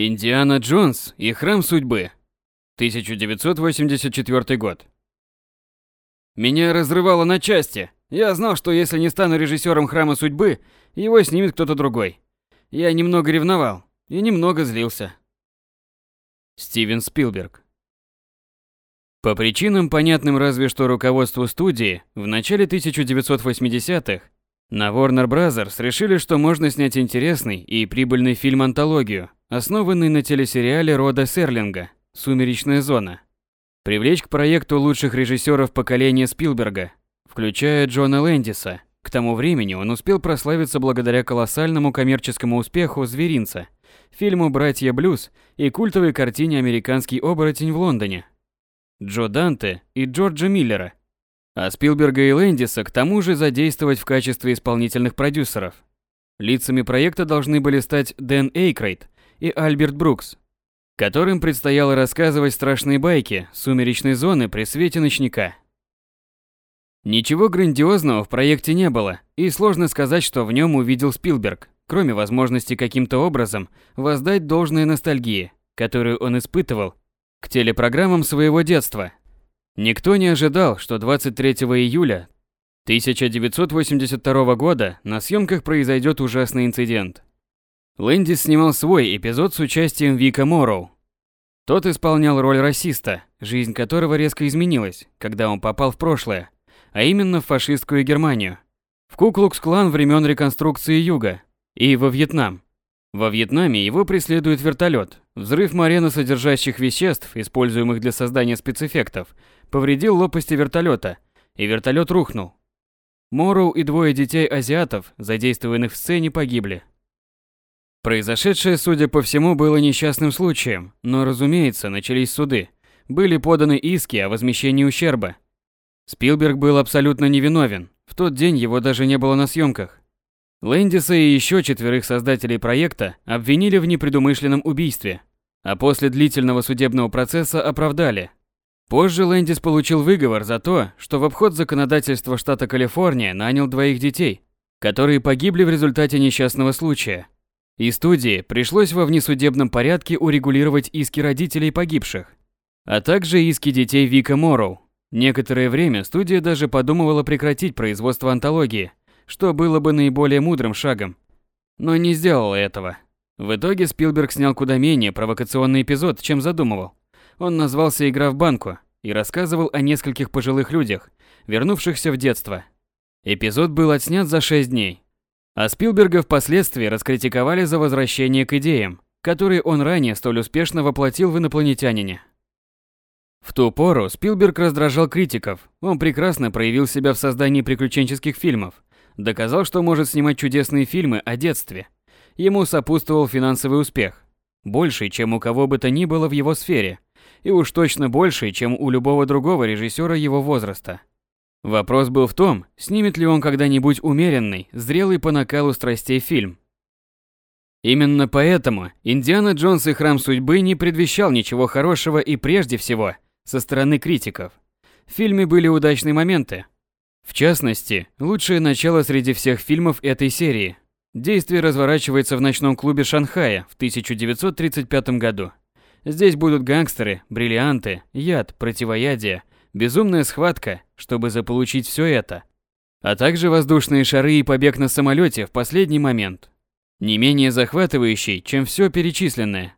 Индиана Джонс и Храм Судьбы. 1984 год. Меня разрывало на части. Я знал, что если не стану режиссером Храма Судьбы, его снимет кто-то другой. Я немного ревновал и немного злился. Стивен Спилберг. По причинам, понятным разве что руководству студии, в начале 1980-х на Warner Bros. решили, что можно снять интересный и прибыльный фильм-антологию, основанный на телесериале Рода Серлинга «Сумеречная зона». Привлечь к проекту лучших режиссеров поколения Спилберга, включая Джона Лэндиса. К тому времени он успел прославиться благодаря колоссальному коммерческому успеху «Зверинца», фильму «Братья Блюз» и культовой картине «Американский оборотень в Лондоне». Джо Данте и Джорджа Миллера. А Спилберга и Лэндиса к тому же задействовать в качестве исполнительных продюсеров. Лицами проекта должны были стать Дэн Эйкрейт и Альберт Брукс, которым предстояло рассказывать страшные байки сумеречной зоны при свете ночника. Ничего грандиозного в проекте не было, и сложно сказать, что в нем увидел Спилберг, кроме возможности каким-то образом воздать должное ностальгии, которую он испытывал к телепрограммам своего детства. Никто не ожидал, что 23 июля 1982 года на съемках произойдет ужасный инцидент. Лэндис снимал свой эпизод с участием Вика Морроу. Тот исполнял роль расиста, жизнь которого резко изменилась, когда он попал в прошлое, а именно в фашистскую Германию, в Куклукс-клан времен реконструкции Юга и во Вьетнам. Во Вьетнаме его преследует вертолет. Взрыв содержащих веществ, используемых для создания спецэффектов, повредил лопасти вертолета, и вертолет рухнул. Морроу и двое детей-азиатов, задействованных в сцене, погибли. Произошедшее, судя по всему, было несчастным случаем, но, разумеется, начались суды. Были поданы иски о возмещении ущерба. Спилберг был абсолютно невиновен. В тот день его даже не было на съемках. Лэндиса и еще четверых создателей проекта обвинили в непредумышленном убийстве, а после длительного судебного процесса оправдали. Позже Лэндис получил выговор за то, что в обход законодательства штата Калифорния нанял двоих детей, которые погибли в результате несчастного случая. И студии пришлось во внесудебном порядке урегулировать иски родителей погибших, а также иски детей Вика Морроу. Некоторое время студия даже подумывала прекратить производство антологии, что было бы наиболее мудрым шагом, но не сделала этого. В итоге Спилберг снял куда менее провокационный эпизод, чем задумывал. Он назвался «Игра в банку» и рассказывал о нескольких пожилых людях, вернувшихся в детство. Эпизод был отснят за 6 дней, а Спилберга впоследствии раскритиковали за возвращение к идеям, которые он ранее столь успешно воплотил в «Инопланетянине». В ту пору Спилберг раздражал критиков. Он прекрасно проявил себя в создании приключенческих фильмов, доказал, что может снимать чудесные фильмы о детстве. Ему сопутствовал финансовый успех, больший, чем у кого бы то ни было в его сфере, и уж точно больший, чем у любого другого режиссера его возраста. Вопрос был в том, снимет ли он когда-нибудь умеренный, зрелый по накалу страстей фильм. Именно поэтому «Индиана Джонс и Храм Судьбы» не предвещал ничего хорошего и прежде всего со стороны критиков. В фильме были удачные моменты. В частности, лучшее начало среди всех фильмов этой серии. Действие разворачивается в ночном клубе Шанхая в 1935 году. Здесь будут гангстеры, бриллианты, яд, противоядие, безумная схватка, чтобы заполучить все это, а также воздушные шары и побег на самолете в последний момент. Не менее захватывающий, чем все перечисленное.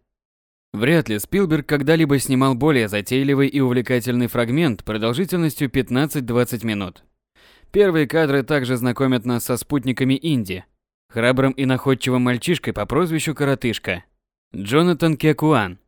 Вряд ли Спилберг когда-либо снимал более затейливый и увлекательный фрагмент продолжительностью 15-20 минут. Первые кадры также знакомят нас со спутниками Инди, храбрым и находчивым мальчишкой по прозвищу Коротышка, Джонатан Кекуан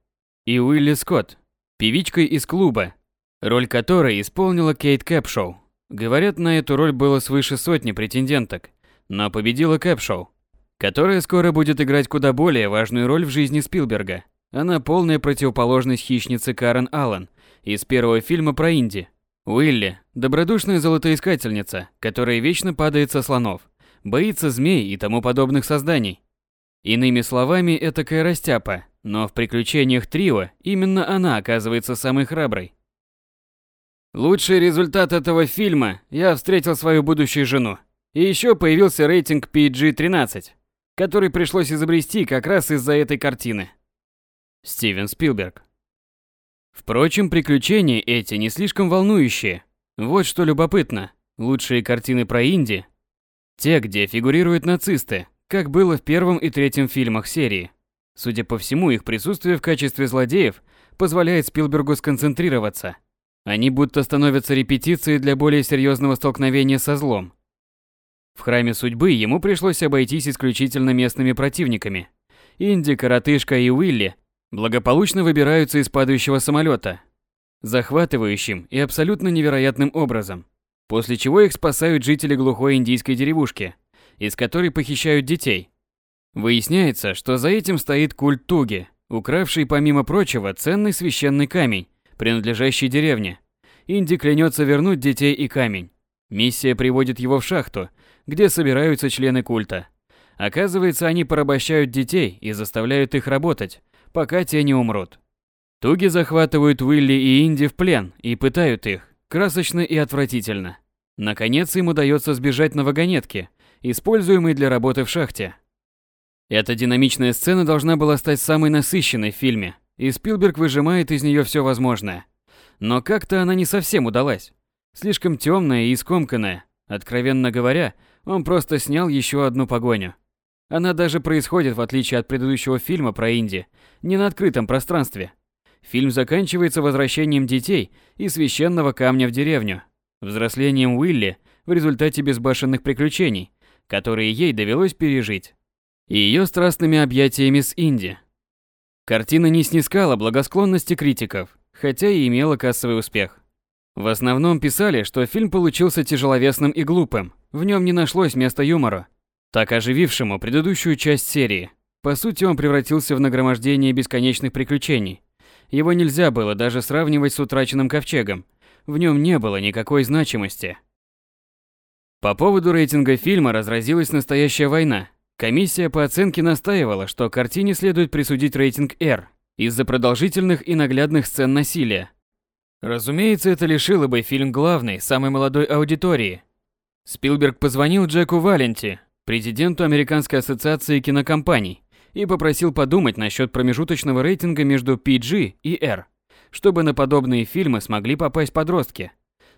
и Уилли Скотт, певичкой из клуба, роль которой исполнила Кейт Кэпшоу. Говорят, на эту роль было свыше сотни претенденток, но победила Кэпшоу, которая скоро будет играть куда более важную роль в жизни Спилберга. Она полная противоположность хищницы Карен Аллен из первого фильма про Инди. Уилли – добродушная золотоискательница, которая вечно падает со слонов, боится змей и тому подобных созданий. Иными словами, это растяпа, но в приключениях трио именно она оказывается самой храброй. Лучший результат этого фильма – я встретил свою будущую жену. И еще появился рейтинг PG-13, который пришлось изобрести как раз из-за этой картины. Стивен Спилберг. Впрочем, приключения эти не слишком волнующие. Вот что любопытно. Лучшие картины про Инди – те, где фигурируют нацисты, как было в первом и третьем фильмах серии. Судя по всему, их присутствие в качестве злодеев позволяет Спилбергу сконцентрироваться. Они будто становятся репетицией для более серьезного столкновения со злом. В храме судьбы ему пришлось обойтись исключительно местными противниками. Инди, Коротышка и Уилли благополучно выбираются из падающего самолета, захватывающим и абсолютно невероятным образом, после чего их спасают жители глухой индийской деревушки, из которой похищают детей. Выясняется, что за этим стоит культ Туги, укравший, помимо прочего, ценный священный камень, принадлежащий деревне. Инди клянется вернуть детей и камень. Миссия приводит его в шахту, где собираются члены культа. Оказывается, они порабощают детей и заставляют их работать, пока те не умрут. Туги захватывают Уилли и Инди в плен и пытают их, красочно и отвратительно. Наконец им удается сбежать на вагонетке, используемой для работы в шахте. Эта динамичная сцена должна была стать самой насыщенной в фильме, и Спилберг выжимает из нее все возможное. Но как-то она не совсем удалась. Слишком темная и скомканная. Откровенно говоря, он просто снял еще одну погоню. Она даже происходит, в отличие от предыдущего фильма про Инди, не на открытом пространстве. Фильм заканчивается возвращением детей и священного камня в деревню, взрослением Уилли в результате безбашенных приключений, которые ей довелось пережить и ее страстными объятиями с Инди. Картина не снискала благосклонности критиков, хотя и имела кассовый успех. В основном писали, что фильм получился тяжеловесным и глупым, в нем не нашлось места юмора, так оживившему предыдущую часть серии. По сути, он превратился в нагромождение бесконечных приключений. Его нельзя было даже сравнивать с утраченным ковчегом, в нем не было никакой значимости. По поводу рейтинга фильма разразилась настоящая война, Комиссия по оценке настаивала, что картине следует присудить рейтинг R из-за продолжительных и наглядных сцен насилия. Разумеется, это лишило бы фильм главной, самой молодой аудитории. Спилберг позвонил Джеку Валенти, президенту Американской ассоциации кинокомпаний, и попросил подумать насчет промежуточного рейтинга между PG и R, чтобы на подобные фильмы смогли попасть подростки.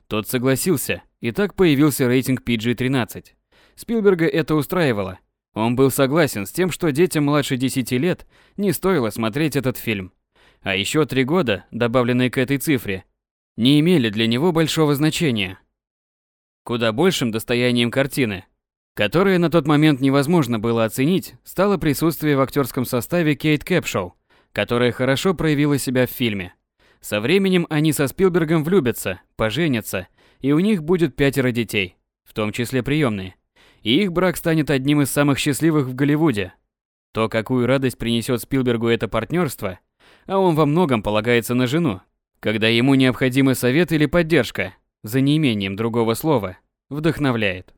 Тот согласился, и так появился рейтинг PG-13. Спилберга это устраивало, он был согласен с тем, что детям младше 10 лет не стоило смотреть этот фильм. А еще три года, добавленные к этой цифре, не имели для него большого значения. Куда большим достоянием картины, которое на тот момент невозможно было оценить, стало присутствие в актерском составе Кейт Кэпшоу, которая хорошо проявила себя в фильме. Со временем они со Спилбергом влюбятся, поженятся, и у них будет пятеро детей, в том числе приемные и их брак станет одним из самых счастливых в Голливуде. То, какую радость принесет Спилбергу это партнерство, а он во многом полагается на жену, когда ему необходимы совет или поддержка, за неимением другого слова, вдохновляет.